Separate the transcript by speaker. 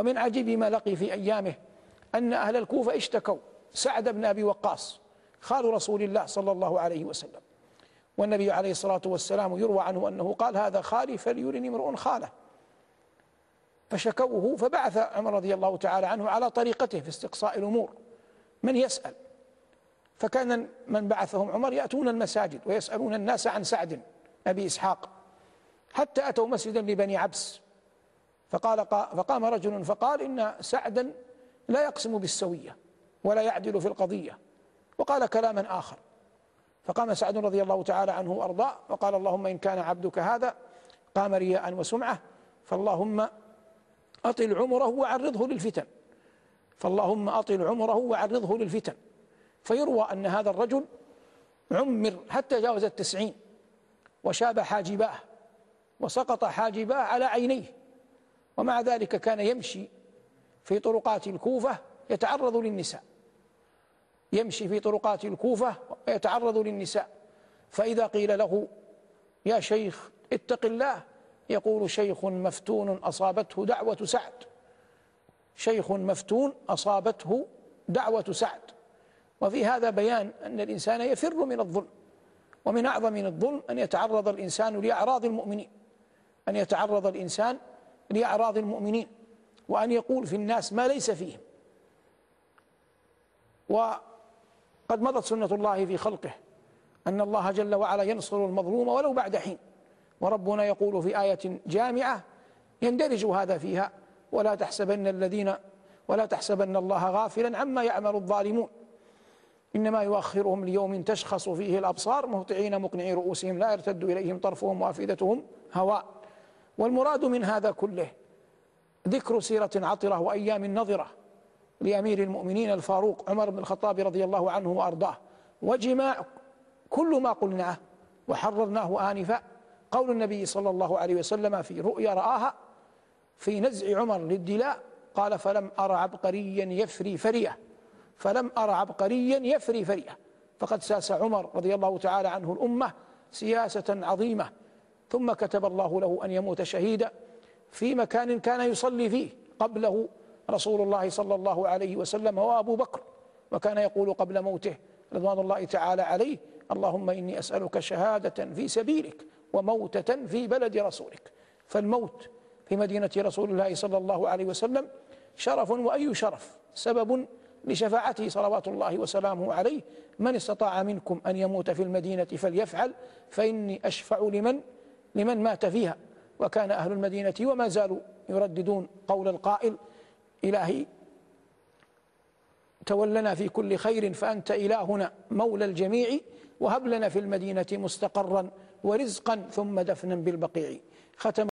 Speaker 1: ومن عجيب ما لقي في أيامه أن أهل الكوفة اشتكوا. سعد بن أبي وقاص خال رسول الله صلى الله عليه وسلم. والنبي عليه الصلاة والسلام يروى عنه أنه قال هذا خالي فليرني امرؤ خاله. فشكوه فبعث عمر رضي الله تعالى عنه على طريقته في استقصاء الأمور. من يسأل؟ فكان من بعثهم عمر يأتون المساجد ويسألون الناس عن سعد أبي إسحاق. حتى أتوا مسجدا لبني عبس. فقال فقام رجل فقال إن سعدا لا يقسم بالسوية ولا يعدل في القضية. وقال كلاما آخر. فقام سعد رضي الله تعالى عنه وأرضاه وقال اللهم إن كان عبدك هذا قام رياء وسمعة. فاللهم أطل عمره وعرضه للفتن. فاللهم أطل عمره وعرضه للفتن. فيروى أن هذا الرجل عمر حتى جاوز التسعين وشاب حاجباه وسقط حاجباه على عينيه. ومع ذلك كان يمشي في طرقات الكوفة يتعرض للنساء. يمشي في طرقات الكوفة ويتعرض للنساء. فإذا قيل له يا شيخ اتق الله يقول شيخ مفتون أصابته دعوة سعد. شيخ مفتون أصابته دعوة سعد. وفي هذا بيان أن الإنسان يفر من الظلم ومن أعظم من الظلم أن يتعرض الإنسان لأعراض المؤمنين أن يتعرض الإنسان لأعراض المؤمنين وأن يقول في الناس ما ليس فيهم. وقد مضت سنة الله في خلقه أن الله جل وعلا ينصر المظلوم ولو بعد حين. وربنا يقول في آية جامعة يندرج هذا فيها ولا تحسبن الذين ولا تحسبن الله غافلا عما يعمل الظالمون. إنما يؤخرهم ليوم تشخص فيه الأبصار مهطعين مقنعي رؤوسهم لا يرتد إليهم طرفهم وأفئدتهم هواء. والمراد من هذا كله ذكر سيرة عطرة وأيام نظرة لأمير المؤمنين الفاروق عمر بن الخطاب رضي الله عنه وأرضاه وجماع كل ما قلناه وحررناه آنفا. قول النبي صلى الله عليه وسلم في رؤيا رآها في نزع عمر للدلاء قال فلم أرى عبقريا يفري فرية فلم أرى عبقريا يفري فرية. فقد ساس عمر رضي الله تعالى عنه الأمة سياسة عظيمة ثم كتب الله له أن يموت شهيدا في مكان كان يصلي فيه قبله رسول الله صلى الله عليه وسلم وأبو بكر وكان يقول قبل موته رضوان الله تعالى عليه اللهم إني أسألك شهادة في سبيلك وموتة في بلد رسولك. فالموت في مدينة رسول الله صلى الله عليه وسلم شرف وأي شرف؟ سبب لشفاعته صلوات الله وسلامه عليه من استطاع منكم أن يموت في المدينة فليفعل فإني أشفع لمن لمن مات فيها وكان أهل المدينة وما زالوا يرددون قول القائل إلهي تولنا في كل خير فأنت إلهنا مولى الجميع وهب لنا في المدينة مستقرا ورزقا ثم دفنا بالبقيع. ختم